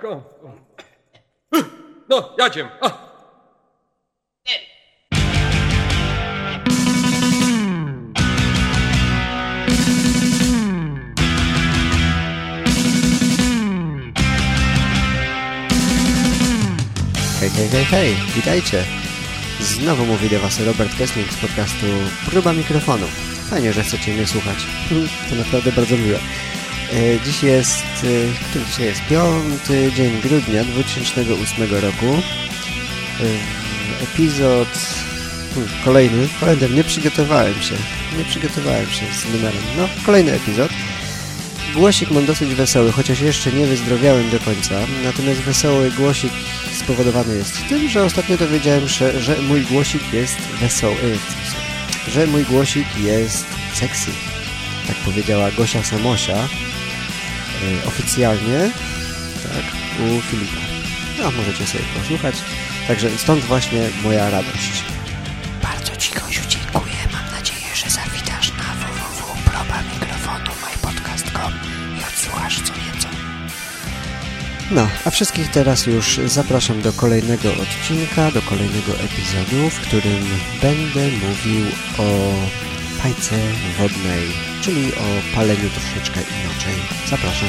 ko... No, jadziem. Hej, hej, hej, hej, witajcie. Znowu mówi do Was Robert Kessling z podcastu Próba Mikrofonu. Fajnie, że chcecie mnie słuchać. To naprawdę bardzo miłe. E, Dziś jest, e, który dzisiaj jest? Piąty dzień grudnia 2008 roku. E, Epizod hmm, kolejny. Holender, nie przygotowałem się. Nie przygotowałem się z numerem. No, kolejny epizod. Głosik mam dosyć wesoły, chociaż jeszcze nie wyzdrowiałem do końca. Natomiast wesoły głosik spowodowany jest tym, że ostatnio dowiedziałem się, że mój głosik jest wesoły. Że mój głosik jest sexy. Tak powiedziała Gosia Samosia. E, Oficjalnie. Tak, u Filipa. No, możecie sobie posłuchać. Także stąd właśnie moja radość. Bardzo Ci, Gosiu, dziękuję. Mam nadzieję, że zawitasz na www.probamikrofonu.mypodcast.com i odsłuchasz co nieco. No, a wszystkich teraz już zapraszam do kolejnego odcinka, do kolejnego epizodu, w którym będę mówił o fajce wodnej, czyli o paleniu troszeczkę inaczej. Zapraszam.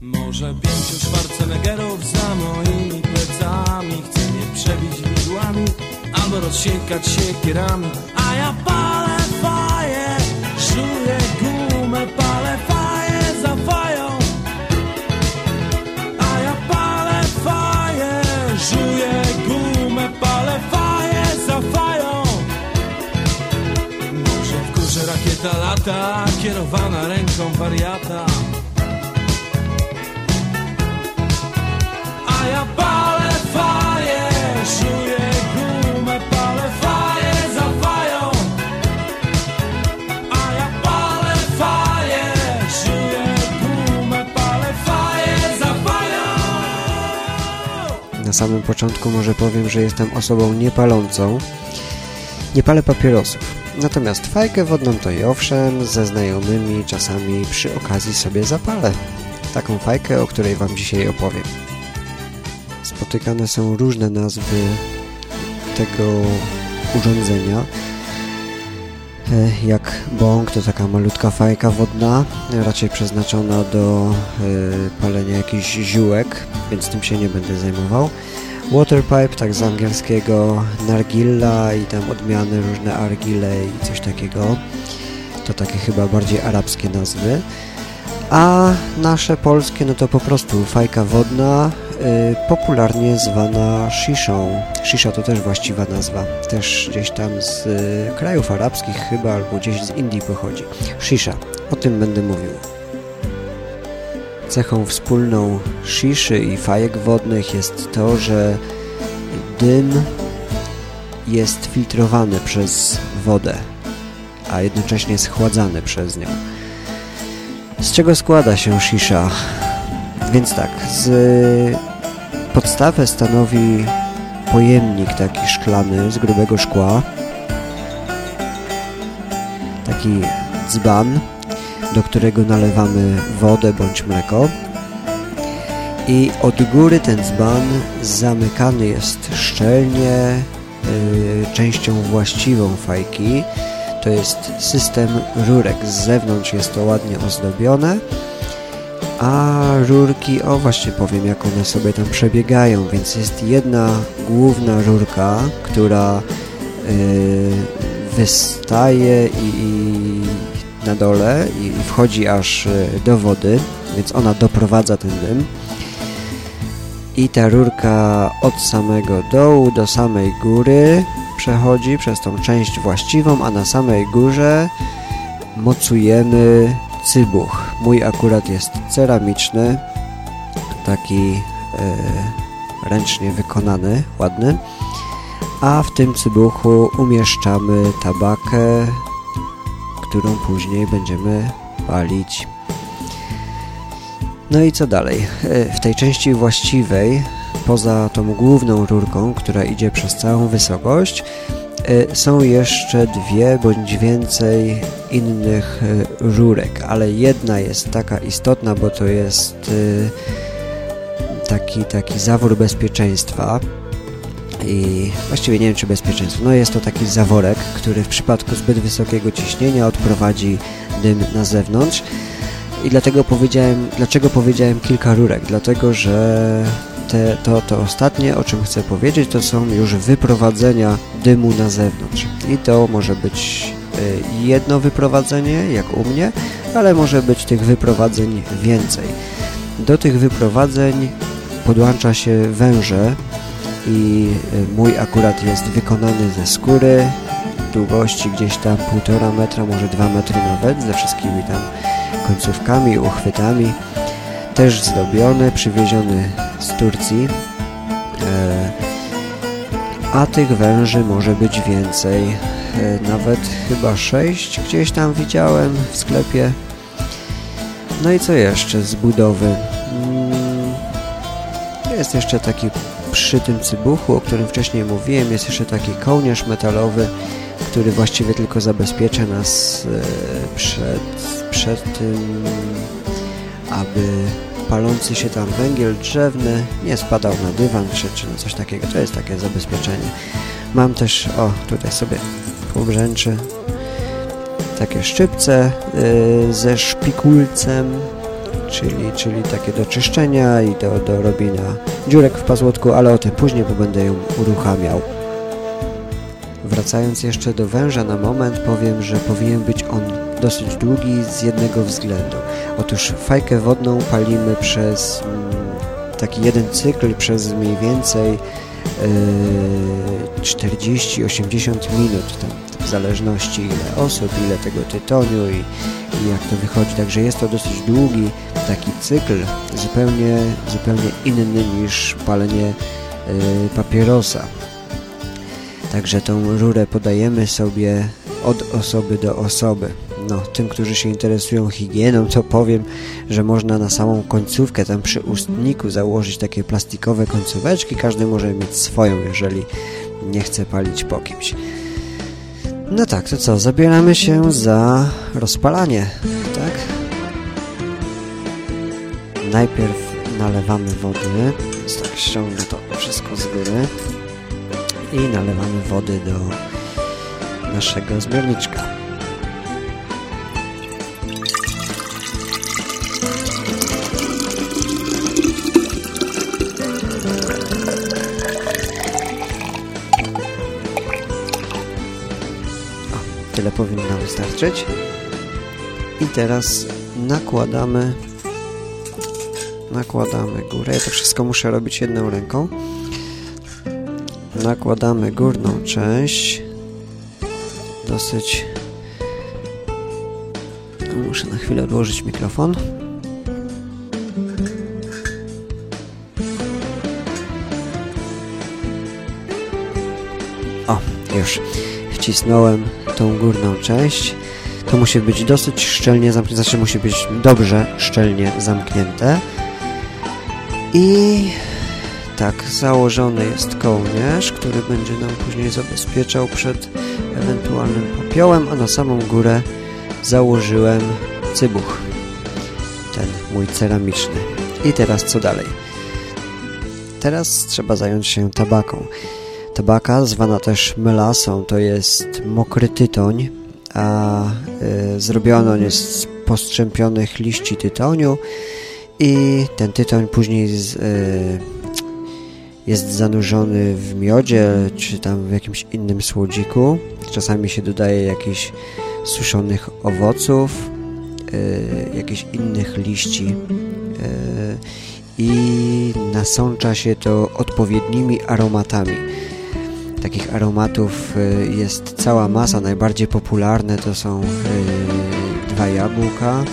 Może pięciu Schwarzeneggerów za moimi plecami Chce mnie przebić widłami Albo rozsiekać siekierami wariata A ja palę faję, żuję gumę, palę faję za fają. A ja palę faję, żuję gumę, palę faję za fają. Na samym początku może powiem, że jestem osobą niepalącą. Nie palę papierosów. Natomiast fajkę wodną to i owszem, ze znajomymi czasami przy okazji sobie zapalę. Taką fajkę, o której Wam dzisiaj opowiem. Spotykane są różne nazwy tego urządzenia. E, Jak bong to taka malutka fajka wodna, raczej przeznaczona do e, palenia jakichś ziółek, więc tym się nie będę zajmował. Waterpipe, tak z angielskiego nargilla i tam odmiany różne argile i coś takiego. To takie chyba bardziej arabskie nazwy. A nasze polskie no to po prostu fajka wodna, y, popularnie zwana shiszą. Shisha to też właściwa nazwa. Też gdzieś tam z y, krajów arabskich chyba albo gdzieś z Indii pochodzi. Shisha. O tym będę mówił. Cechą wspólną sziszy i fajek wodnych jest to, że dym jest filtrowany przez wodę, a jednocześnie schładzany przez nią. Z czego składa się shisha? Więc tak, z podstawę stanowi pojemnik taki szklany z grubego szkła, taki dzban, do którego nalewamy wodę bądź mleko i od góry ten dzban zamykany jest szczelnie y, częścią właściwą fajki. To jest system rurek. Z zewnątrz jest to ładnie ozdobione, a rurki, o właśnie powiem jak one sobie tam przebiegają, więc jest jedna główna rurka, która y, wystaje i, i na dole i wchodzi aż y, do wody, więc ona doprowadza ten dym. I ta rurka od samego dołu do samej góry przechodzi przez tą część właściwą, a na samej górze mocujemy cybuch. Mój akurat jest ceramiczny, taki e, ręcznie wykonany, ładny. A w tym cybuchu umieszczamy tabakę, którą później będziemy palić. No i co dalej? E, W tej części właściwej poza tą główną rurką, która idzie przez całą wysokość, są jeszcze dwie bądź więcej innych rurek, ale jedna jest taka istotna, bo to jest taki, taki zawór bezpieczeństwa i właściwie nie wiem czy bezpieczeństwo. No jest to taki zaworek, który w przypadku zbyt wysokiego ciśnienia odprowadzi dym na zewnątrz. I dlatego powiedziałem, dlaczego powiedziałem kilka rurek? Dlatego, że te, to, to ostatnie, o czym chcę powiedzieć, to są już wyprowadzenia dymu na zewnątrz. I to może być y, jedno wyprowadzenie, jak u mnie, ale może być tych wyprowadzeń więcej. Do tych wyprowadzeń podłącza się węże i y, mój akurat jest wykonany ze skóry długości gdzieś tam półtora metra, może dwa metry nawet, ze wszystkimi tam końcówkami, uchwytami. Też zdobiony, przywieziony z Turcji. E, a tych węży może być więcej. E, nawet chyba sześć gdzieś tam widziałem w sklepie. No i co jeszcze z budowy? Mm, jest jeszcze taki przy tym cybuchu, o którym wcześniej mówiłem, jest jeszcze taki kołnierz metalowy, który właściwie tylko zabezpiecza nas e, przed, przed tym, aby palący się tam węgiel drzewny nie spadał na dywan czy, czy coś takiego. To jest takie zabezpieczenie. Mam też, o tutaj sobie pobrzęczy, takie szczypce yy, ze szpikulcem czyli, czyli takie do czyszczenia i do, do robienia dziurek w pazłotku, ale o tym później, bo będę ją uruchamiał. Wracając jeszcze do węża na moment, powiem, że powinien być on dosyć długi z jednego względu. Otóż fajkę wodną palimy przez mm, taki jeden cykl, przez mniej więcej yy, 40-80 minut, tam, w zależności ile osób, ile tego tytoniu i, i jak to wychodzi. Także jest to dosyć długi taki cykl, zupełnie, zupełnie inny niż palenie y, papierosa. Także tą rurę podajemy sobie od osoby do osoby. No, tym, którzy się interesują higieną, to powiem, że można na samą końcówkę, tam przy ustniku założyć takie plastikowe końcóweczki. Każdy może mieć swoją, jeżeli nie chce palić po kimś. No tak, to co? Zabieramy się za rozpalanie, Najpierw nalewamy wody, tak ściągnę to wszystko z góry i nalewamy wody do naszego zbiorniczka. tyle powinno wystarczyć. I teraz nakładamy nakładamy górę. Ja to wszystko muszę robić jedną ręką. Nakładamy górną część. Dosyć muszę na chwilę odłożyć mikrofon. O, już wcisnąłem tą górną część. To musi być dosyć szczelnie zamknięte, znaczy musi być dobrze szczelnie zamknięte. I tak, założony jest kołnierz, który będzie nam później zabezpieczał przed ewentualnym popiołem, a na samą górę założyłem cybuch, ten mój ceramiczny. I teraz co dalej? Teraz trzeba zająć się tabaką. Tabaka, zwana też melasą, to jest mokry tytoń, a y, zrobiony on jest z postrzępionych liści tytoniu i ten tytoń później z, y, jest zanurzony w miodzie czy tam w jakimś innym słodziku. Czasami się dodaje jakichś suszonych owoców, y, jakichś innych liści y, i nasącza się to odpowiednimi aromatami. Takich aromatów jest cała masa. Najbardziej popularne to są dwa jabłka,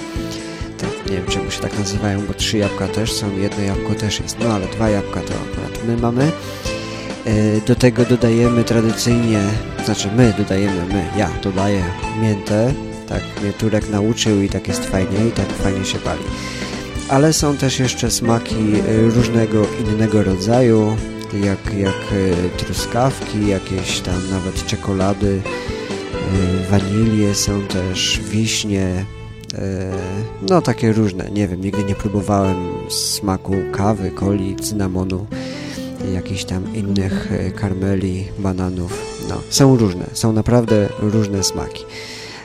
nie wiem czemu się tak nazywają, bo trzy jabłka też są, jedno jabłko też jest, no ale dwa jabłka to akurat my mamy. E, do tego dodajemy tradycyjnie, znaczy my dodajemy, my, ja dodaję miętę, tak mnie Turek nauczył i tak jest fajnie i tak fajnie się pali. ale są też jeszcze smaki różnego innego rodzaju, jak, jak truskawki, jakieś tam nawet czekolady, wanilie są też, wiśnie, no takie różne, nie wiem, nigdy nie próbowałem smaku kawy, coli, cynamonu, jakichś tam innych e, karmeli, bananów. No, są różne, są naprawdę różne smaki.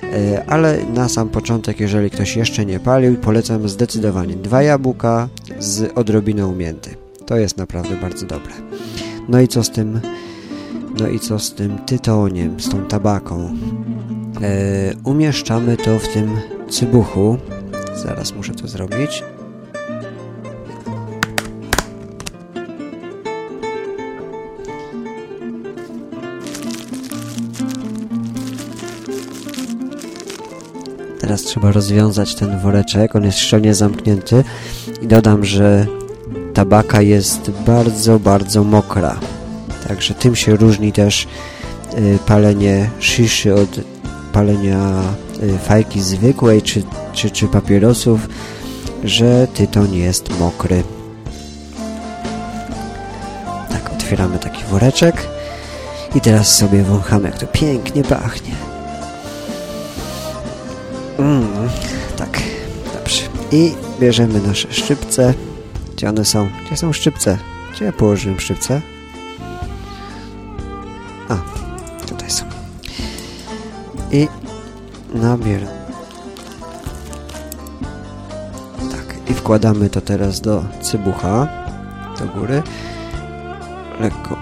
E, ale na sam początek, jeżeli ktoś jeszcze nie palił, polecam zdecydowanie dwa jabłka z odrobiną mięty. To jest naprawdę bardzo dobre. No i co z tym, no i co z tym tytoniem, z tą tabaką? E, umieszczamy to w tym cybuchu. Zaraz muszę to zrobić. Teraz trzeba rozwiązać ten woreczek, on jest szczelnie zamknięty i dodam, że tabaka jest bardzo, bardzo mokra. Także tym się różni też y, palenie shiszy od palenia y, fajki zwykłej czy, czy, czy papierosów, że tytoń jest mokry. Tak, otwieramy taki woreczek i teraz sobie wąchamy, jak to pięknie pachnie. Mm, tak, dobrze. I bierzemy nasze szczypce. Gdzie one są? Gdzie są szczypce? Gdzie ja położyłem szczypce? I nabieram. Tak, i wkładamy to teraz do cybucha, do góry. Lekko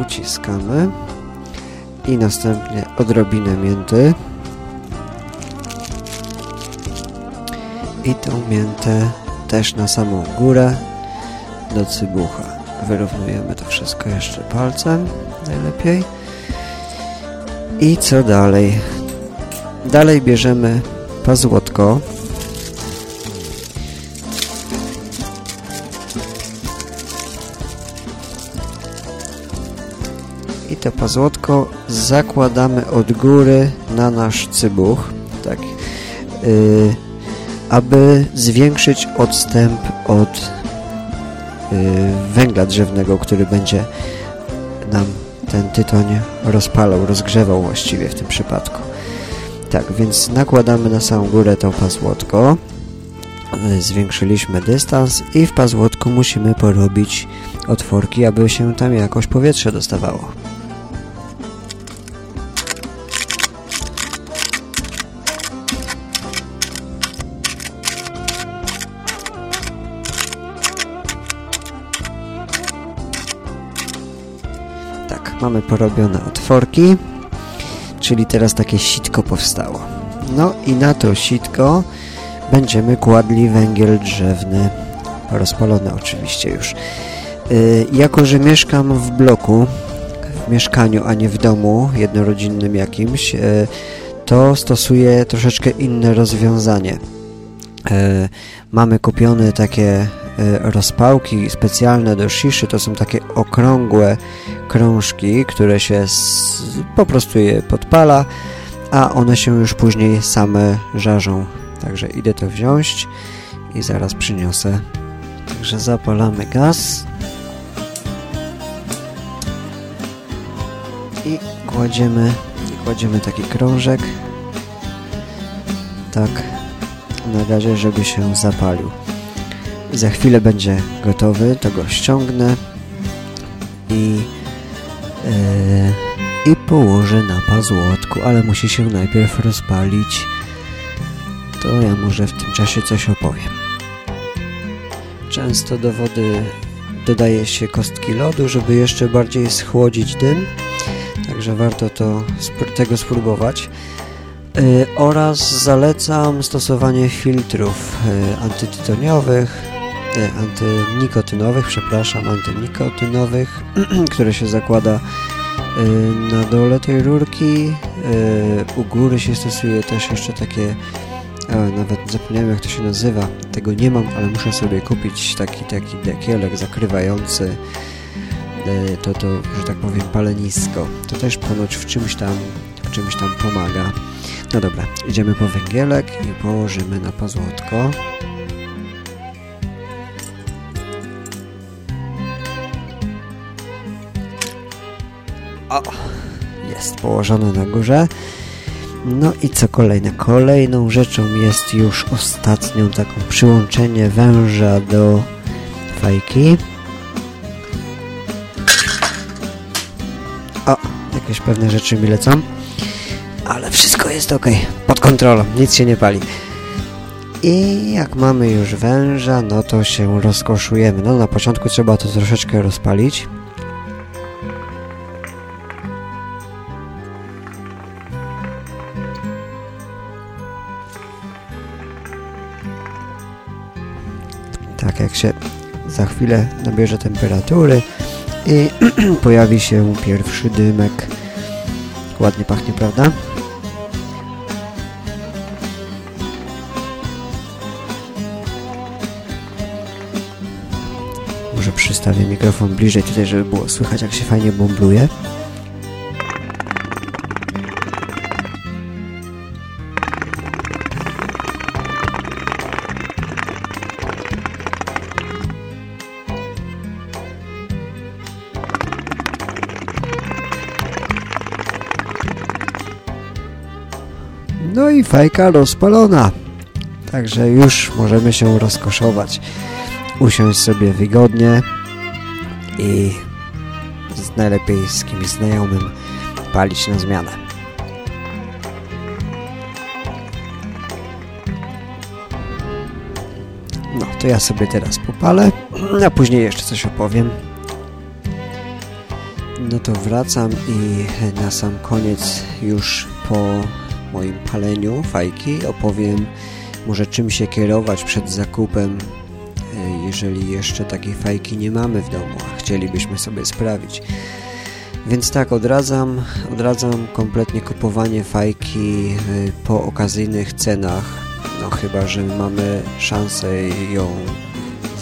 uciskamy. I następnie odrobinę mięty. i tą miętę też na samą górę do cybucha. Wyrównujemy to wszystko jeszcze palcem najlepiej. I co dalej? Dalej bierzemy pazłotko. I to pazłotko zakładamy od góry na nasz cybuch. Tak. Yy, aby zwiększyć odstęp od y, węgla drzewnego, który będzie nam ten tytoń rozpalał, rozgrzewał właściwie w tym przypadku. Tak, więc nakładamy na samą górę to pazłotko, y, zwiększyliśmy dystans i w pazłotku musimy porobić otworki, aby się tam jakoś powietrze dostawało. Mamy porobione otworki, czyli teraz takie sitko powstało. No i na to sitko będziemy kładli węgiel drzewny, rozpalony oczywiście już. Yy, jako, że mieszkam w bloku, w mieszkaniu, a nie w domu jednorodzinnym jakimś, yy, to stosuję troszeczkę inne rozwiązanie. Yy, mamy kupione takie Y, rozpałki specjalne do shiszy to są takie okrągłe krążki, które się po prostu je podpala, a one się już później same żarzą. Także idę to wziąć i zaraz przyniosę. Także zapalamy gaz. I kładziemy, i kładziemy taki krążek. Tak na gazie, żeby się zapalił. Za chwilę będzie gotowy, to go ściągnę i, yy, i położę na pazłotku, ale musi się najpierw rozpalić. To ja może w tym czasie coś opowiem. Często do wody dodaje się kostki lodu, żeby jeszcze bardziej schłodzić dym, także warto to, tego spróbować. Yy, oraz zalecam stosowanie filtrów yy, antytytoniowych, antynikotynowych, przepraszam, antynikotynowych, które się zakłada y, na dole tej rurki. Y, u góry się stosuje też jeszcze takie, nawet zapomniałem jak to się nazywa, tego nie mam, ale muszę sobie kupić taki, taki dekielek zakrywający to, to, że tak powiem, palenisko. To też ponoć w czymś tam, w czymś tam pomaga. No dobra, idziemy po węgielek i położymy na pazłotko. O, jest położone na górze. No i co kolejne? Kolejną rzeczą jest już ostatnią taką przyłączenie węża do fajki. O, jakieś pewne rzeczy mi lecą. Ale wszystko jest ok, pod kontrolą, nic się nie pali. I jak mamy już węża, no to się rozkoszujemy. No na początku trzeba to troszeczkę rozpalić. Tak się za chwilę nabierze temperatury i pojawi się pierwszy dymek. Ładnie pachnie, prawda? Może przystawię mikrofon bliżej tutaj, żeby było słychać jak się fajnie bumbluje. I fajka rozpalona. Także już możemy się rozkoszować. Usiąść sobie wygodnie i z najlepiej z kimś znajomym palić na zmianę. No, to ja sobie teraz popalę, a później jeszcze coś opowiem. No to wracam i na sam koniec już po moim paleniu fajki opowiem może czym się kierować przed zakupem, e, jeżeli jeszcze takiej fajki nie mamy w domu, a chcielibyśmy sobie sprawić. Więc tak, odradzam, odradzam kompletnie kupowanie fajki e, po okazyjnych cenach, no chyba, że mamy szansę ją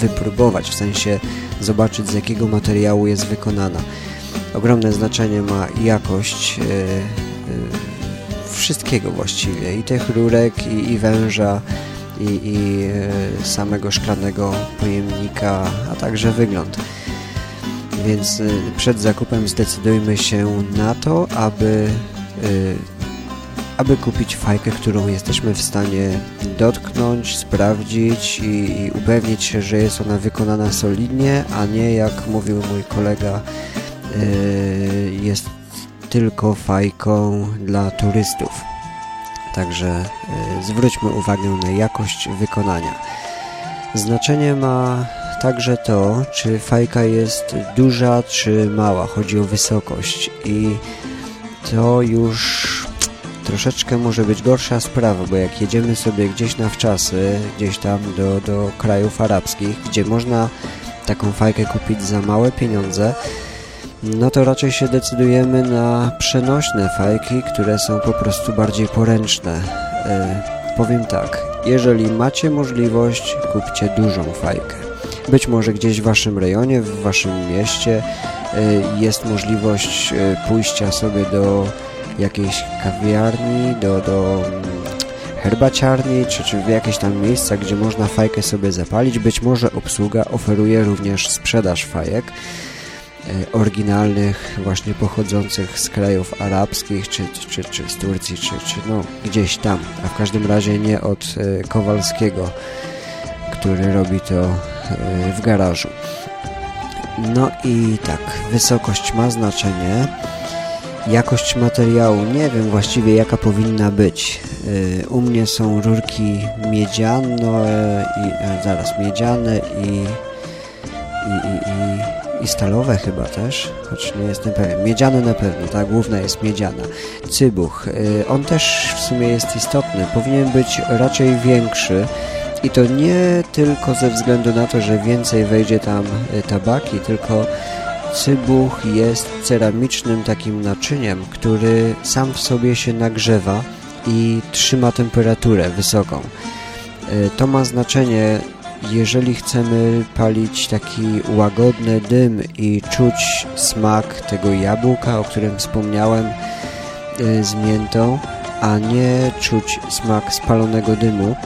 wypróbować, w sensie zobaczyć z jakiego materiału jest wykonana. Ogromne znaczenie ma jakość yy, wszystkiego właściwie, i tych rurek, i, i węża, i, i e, samego szklanego pojemnika, a także wygląd. Więc e, przed zakupem zdecydujmy się na to, aby, e, aby kupić fajkę, którą jesteśmy w stanie dotknąć, sprawdzić i, i upewnić się, że jest ona wykonana solidnie, a nie jak mówił mój kolega, jest tylko fajką dla turystów. Także y, zwróćmy uwagę na jakość wykonania. Znaczenie ma także to, czy fajka jest duża czy mała. Chodzi o wysokość i to już troszeczkę może być gorsza sprawa, bo jak jedziemy sobie gdzieś na wczasy, gdzieś tam do, do krajów arabskich, gdzie można taką fajkę kupić za małe pieniądze, no to raczej się decydujemy na przenośne fajki, które są po prostu bardziej poręczne. E, powiem tak, jeżeli macie możliwość, kupcie dużą fajkę. Być może gdzieś w waszym rejonie, w waszym mieście e, jest możliwość e, pójścia sobie do jakiejś kawiarni, do, do mm, herbaciarni, czy, czy w jakieś tam miejsca, gdzie można fajkę sobie zapalić. Być może obsługa oferuje również sprzedaż fajek. E, oryginalnych, właśnie pochodzących z krajów arabskich, czy, czy, czy z Turcji, czy, czy no gdzieś tam, a w każdym razie nie od e, Kowalskiego, który robi to e, w garażu. No i tak, wysokość ma znaczenie. Jakość materiału, nie wiem właściwie jaka powinna być. U mnie są rurki miedziane i zaraz miedziane i, i, i, i i stalowe chyba też, choć nie jestem pewien. Miedziane na pewno, ta główna jest miedziana. Cybuch, y, on też w sumie jest istotny, powinien być raczej większy i to nie tylko ze względu na to, że więcej wejdzie tam y, tabaki, tylko cybuch jest ceramicznym takim naczyniem, który sam w sobie się nagrzewa i trzyma temperaturę wysoką. Y, to ma znaczenie jeżeli chcemy palić taki łagodny dym i czuć smak tego jabłka, o którym wspomniałem y, z miętą, a nie czuć smak spalonego dymu,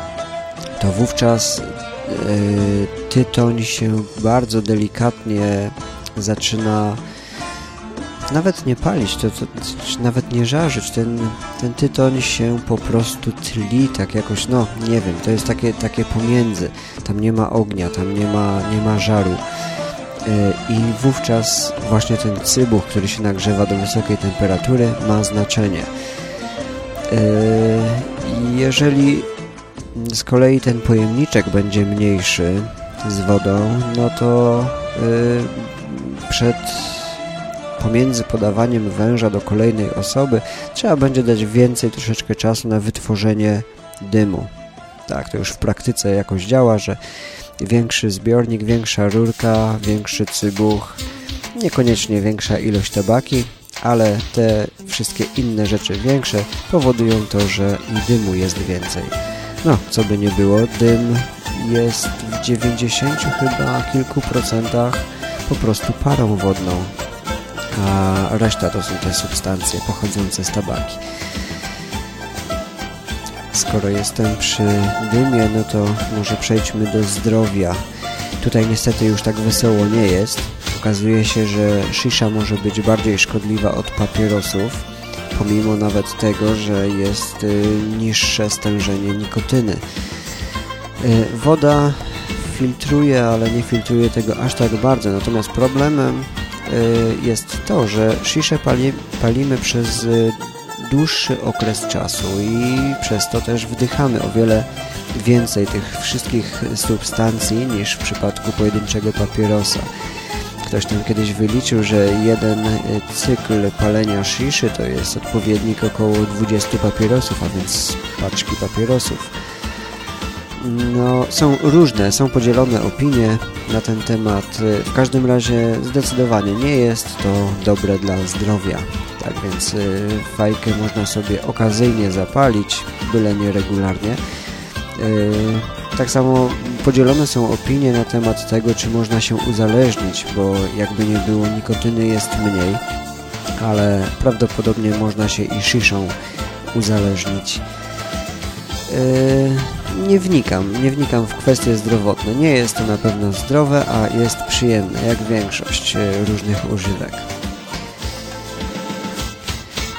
to wówczas y, tytoń się bardzo delikatnie zaczyna nawet nie palić, to, to, nawet nie żarzyć, ten, ten tytoń się po prostu tli, tak jakoś, no nie wiem, to jest takie, takie pomiędzy, tam nie ma ognia, tam nie ma, nie ma żaru. I wówczas właśnie ten cybuch, który się nagrzewa do wysokiej temperatury ma znaczenie. Jeżeli z kolei ten pojemniczek będzie mniejszy z wodą, no to przed pomiędzy podawaniem węża do kolejnej osoby trzeba będzie dać więcej troszeczkę czasu na wytworzenie dymu. Tak, to już w praktyce jakoś działa, że większy zbiornik, większa rurka, większy cybuch, niekoniecznie większa ilość tabaki, ale te wszystkie inne rzeczy większe powodują to, że i dymu jest więcej. No, co by nie było, dym jest w 90 chyba kilku procentach po prostu parą wodną, a reszta to są te substancje pochodzące z tabaki. Skoro jestem przy dymie, no to może przejdźmy do zdrowia. Tutaj niestety już tak wesoło nie jest. Okazuje się, że shisha może być bardziej szkodliwa od papierosów, pomimo nawet tego, że jest y, niższe stężenie nikotyny. Y, woda filtruje, ale nie filtruje tego aż tak bardzo. Natomiast problemem jest to, że shisha pali, palimy przez dłuższy okres czasu i przez to też wdychamy o wiele więcej tych wszystkich substancji niż w przypadku pojedynczego papierosa. Ktoś tam kiedyś wyliczył, że jeden cykl palenia shiszy to jest odpowiednik około 20 papierosów, a więc paczki papierosów. No, są różne, są podzielone opinie na ten temat. W każdym razie zdecydowanie nie jest to dobre dla zdrowia. Tak więc y, fajkę można sobie okazyjnie zapalić, byle nie regularnie. Y, tak samo podzielone są opinie na temat tego, czy można się uzależnić, bo jakby nie było, nikotyny jest mniej, ale prawdopodobnie można się i szyszą uzależnić. Nie wnikam, nie wnikam w kwestie zdrowotne. Nie jest to na pewno zdrowe, a jest przyjemne, jak większość różnych używek.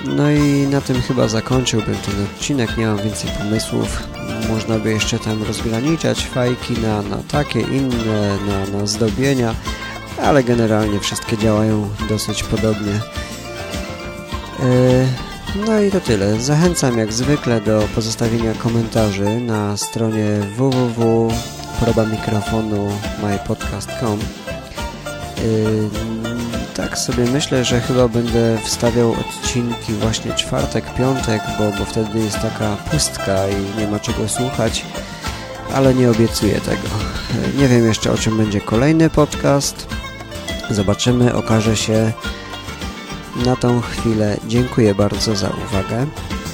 No i na tym chyba zakończyłbym ten odcinek, nie mam więcej pomysłów. Można by jeszcze tam rozgraniczać fajki na, na takie, inne, na, na zdobienia, ale generalnie wszystkie działają dosyć podobnie. E, no i to tyle. Zachęcam jak zwykle do pozostawienia komentarzy na stronie www.probamikrofonu mypodcast.com tak sobie myślę, że chyba będę wstawiał odcinki właśnie czwartek, piątek, bo, bo wtedy jest taka pustka i nie ma czego słuchać, ale nie obiecuję tego. Nie wiem jeszcze o czym będzie kolejny podcast. Zobaczymy, okaże się na tą chwilę. Dziękuję bardzo za uwagę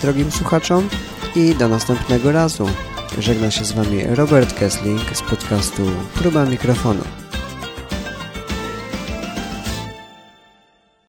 drogim słuchaczom i do następnego razu. Żegna się z Wami Robert Kessling z podcastu Próba Mikrofonu.